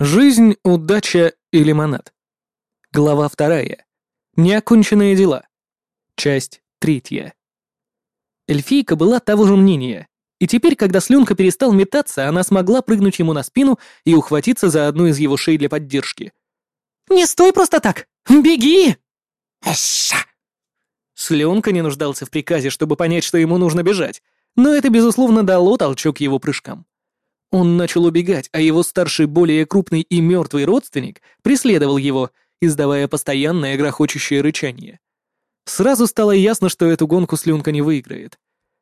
Жизнь, удача и лимонад. Глава вторая. Неоконченные дела. Часть третья. Эльфийка была того же мнения, и теперь, когда слюнка перестал метаться, она смогла прыгнуть ему на спину и ухватиться за одну из его шеи для поддержки. «Не стой просто так! Беги!» «Эша!» Слюнка не нуждался в приказе, чтобы понять, что ему нужно бежать, но это, безусловно, дало толчок его прыжкам. Он начал убегать, а его старший, более крупный и мертвый родственник преследовал его, издавая постоянное грохочущее рычание. Сразу стало ясно, что эту гонку слюнка не выиграет.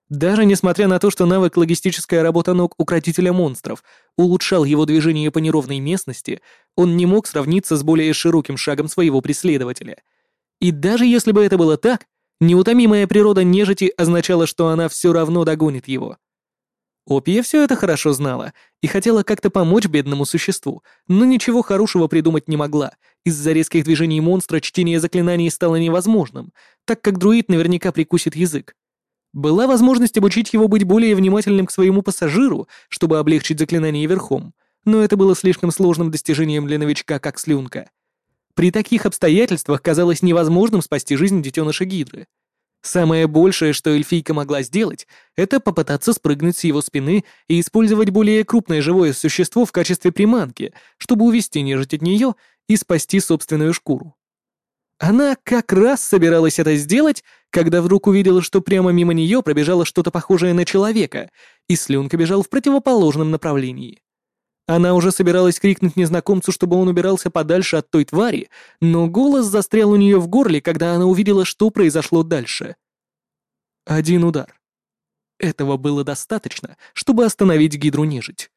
Даже несмотря на то, что навык логистическая работа ног укротителя монстров улучшал его движение по неровной местности, он не мог сравниться с более широким шагом своего преследователя. И даже если бы это было так, неутомимая природа нежити означала, что она все равно догонит его. Опия все это хорошо знала и хотела как-то помочь бедному существу, но ничего хорошего придумать не могла. Из-за резких движений монстра чтение заклинаний стало невозможным, так как друид наверняка прикусит язык. Была возможность обучить его быть более внимательным к своему пассажиру, чтобы облегчить заклинание верхом, но это было слишком сложным достижением для новичка, как слюнка. При таких обстоятельствах казалось невозможным спасти жизнь детеныша Гидры — Самое большее, что эльфийка могла сделать, это попытаться спрыгнуть с его спины и использовать более крупное живое существо в качестве приманки, чтобы увести нежить от нее и спасти собственную шкуру. Она как раз собиралась это сделать, когда вдруг увидела, что прямо мимо нее пробежало что-то похожее на человека, и слюнка бежал в противоположном направлении. Она уже собиралась крикнуть незнакомцу, чтобы он убирался подальше от той твари, но голос застрял у нее в горле, когда она увидела, что произошло дальше. Один удар. Этого было достаточно, чтобы остановить гидру нежить.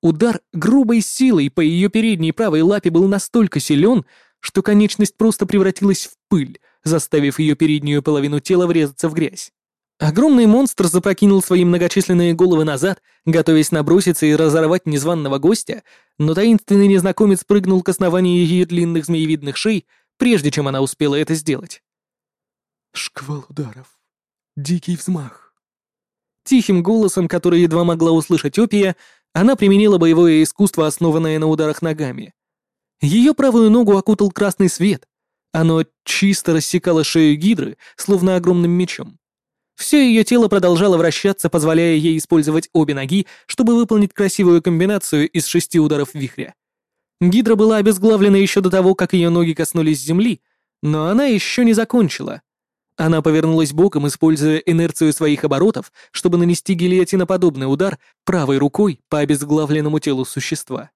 Удар грубой силой по ее передней правой лапе был настолько силен, что конечность просто превратилась в пыль, заставив ее переднюю половину тела врезаться в грязь. Огромный монстр запрокинул свои многочисленные головы назад, готовясь наброситься и разорвать незваного гостя, но таинственный незнакомец прыгнул к основанию ее длинных змеевидных шей, прежде чем она успела это сделать. Шквал ударов. Дикий взмах. Тихим голосом, который едва могла услышать Опия, она применила боевое искусство, основанное на ударах ногами. Ее правую ногу окутал красный свет. Оно чисто рассекало шею гидры, словно огромным мечом. Все ее тело продолжало вращаться, позволяя ей использовать обе ноги, чтобы выполнить красивую комбинацию из шести ударов вихря. Гидра была обезглавлена еще до того, как ее ноги коснулись земли, но она еще не закончила. Она повернулась боком, используя инерцию своих оборотов, чтобы нанести гильотиноподобный удар правой рукой по обезглавленному телу существа.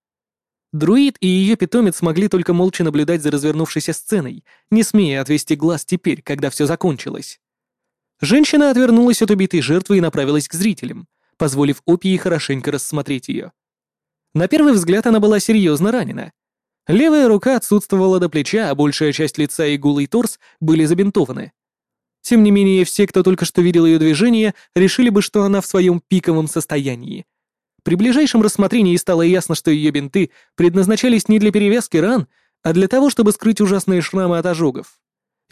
Друид и ее питомец смогли только молча наблюдать за развернувшейся сценой, не смея отвести глаз теперь, когда все закончилось. Женщина отвернулась от убитой жертвы и направилась к зрителям, позволив Опии хорошенько рассмотреть ее. На первый взгляд она была серьезно ранена. Левая рука отсутствовала до плеча, а большая часть лица и голый торс были забинтованы. Тем не менее, все, кто только что видел ее движение, решили бы, что она в своем пиковом состоянии. При ближайшем рассмотрении стало ясно, что ее бинты предназначались не для перевязки ран, а для того, чтобы скрыть ужасные шрамы от ожогов.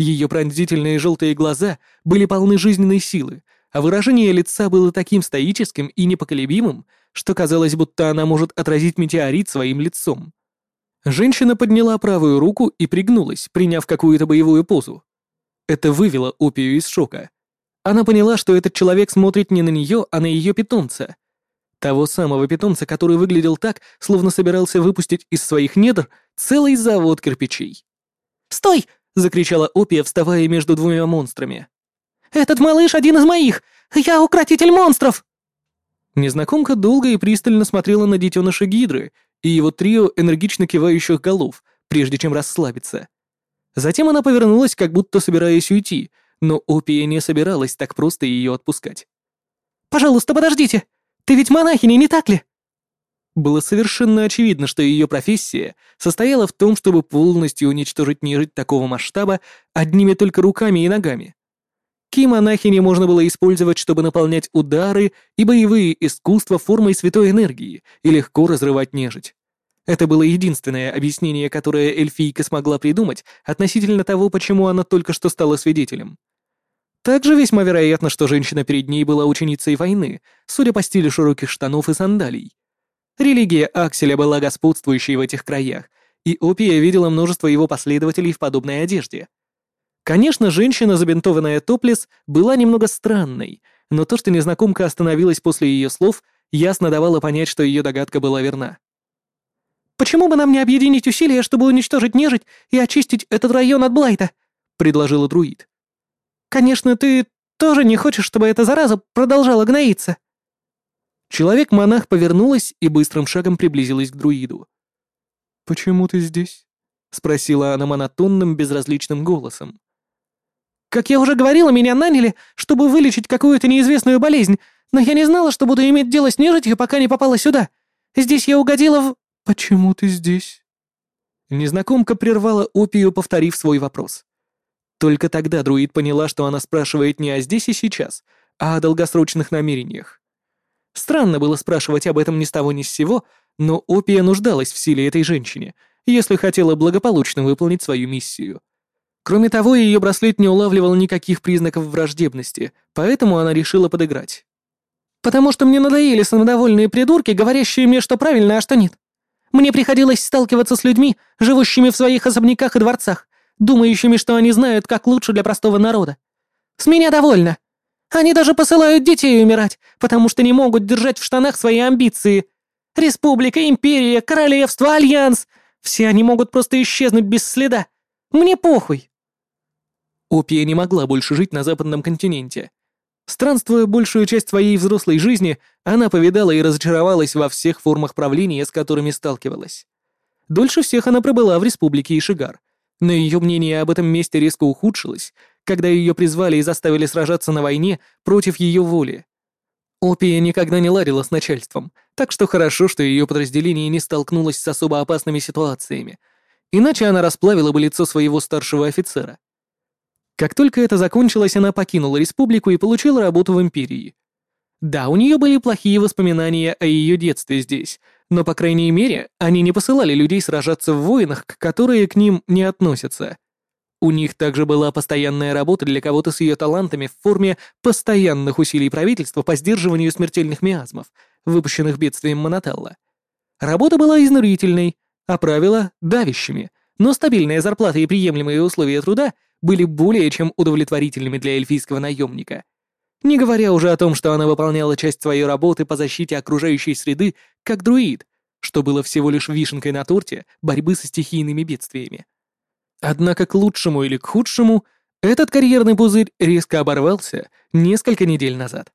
Ее пронзительные желтые глаза были полны жизненной силы, а выражение лица было таким стоическим и непоколебимым, что казалось, будто она может отразить метеорит своим лицом. Женщина подняла правую руку и пригнулась, приняв какую-то боевую позу. Это вывело Опию из шока. Она поняла, что этот человек смотрит не на нее, а на ее питомца. Того самого питомца, который выглядел так, словно собирался выпустить из своих недр целый завод кирпичей. «Стой!» — закричала Опия, вставая между двумя монстрами. «Этот малыш один из моих! Я укротитель монстров!» Незнакомка долго и пристально смотрела на детеныша Гидры и его трио энергично кивающих голов, прежде чем расслабиться. Затем она повернулась, как будто собираясь уйти, но Опия не собиралась так просто ее отпускать. «Пожалуйста, подождите! Ты ведь монахиня, не так ли?» Было совершенно очевидно, что ее профессия состояла в том, чтобы полностью уничтожить нежить такого масштаба одними только руками и ногами. Ки-монахини можно было использовать, чтобы наполнять удары и боевые искусства формой святой энергии и легко разрывать нежить. Это было единственное объяснение, которое эльфийка смогла придумать относительно того, почему она только что стала свидетелем. Также весьма вероятно, что женщина перед ней была ученицей войны, судя по стилю широких штанов и сандалий. Религия Акселя была господствующей в этих краях, и Опия видела множество его последователей в подобной одежде. Конечно, женщина, забинтованная топлес, была немного странной, но то, что незнакомка остановилась после ее слов, ясно давало понять, что ее догадка была верна. «Почему бы нам не объединить усилия, чтобы уничтожить нежить и очистить этот район от Блайта?» — предложила друид. «Конечно, ты тоже не хочешь, чтобы эта зараза продолжала гноиться?» Человек-монах повернулась и быстрым шагом приблизилась к друиду. «Почему ты здесь?» — спросила она монотонным, безразличным голосом. «Как я уже говорила, меня наняли, чтобы вылечить какую-то неизвестную болезнь, но я не знала, что буду иметь дело с нежитью, пока не попала сюда. Здесь я угодила в...» «Почему ты здесь?» Незнакомка прервала Опию, повторив свой вопрос. Только тогда друид поняла, что она спрашивает не о здесь и сейчас, а о долгосрочных намерениях. Странно было спрашивать об этом ни с того ни с сего, но Опия нуждалась в силе этой женщине, если хотела благополучно выполнить свою миссию. Кроме того, ее браслет не улавливал никаких признаков враждебности, поэтому она решила подыграть. «Потому что мне надоели самодовольные придурки, говорящие мне, что правильно, а что нет. Мне приходилось сталкиваться с людьми, живущими в своих особняках и дворцах, думающими, что они знают, как лучше для простого народа. С меня довольно. Они даже посылают детей умирать, потому что не могут держать в штанах свои амбиции. Республика, империя, королевство, альянс — все они могут просто исчезнуть без следа. Мне похуй. Опия не могла больше жить на западном континенте. Странствуя большую часть своей взрослой жизни, она повидала и разочаровалась во всех формах правления, с которыми сталкивалась. Дольше всех она пробыла в республике Ишигар, но ее мнение об этом месте резко ухудшилось, когда ее призвали и заставили сражаться на войне против ее воли. Опия никогда не ладила с начальством, так что хорошо, что ее подразделение не столкнулось с особо опасными ситуациями, иначе она расплавила бы лицо своего старшего офицера. Как только это закончилось, она покинула республику и получила работу в Империи. Да, у нее были плохие воспоминания о ее детстве здесь, но, по крайней мере, они не посылали людей сражаться в войнах, которые к ним не относятся. У них также была постоянная работа для кого-то с ее талантами в форме постоянных усилий правительства по сдерживанию смертельных миазмов, выпущенных бедствием Монотелла. Работа была изнурительной, а правила — давящими, но стабильная зарплата и приемлемые условия труда были более чем удовлетворительными для эльфийского наемника. Не говоря уже о том, что она выполняла часть своей работы по защите окружающей среды как друид, что было всего лишь вишенкой на торте борьбы со стихийными бедствиями. Однако к лучшему или к худшему этот карьерный пузырь резко оборвался несколько недель назад.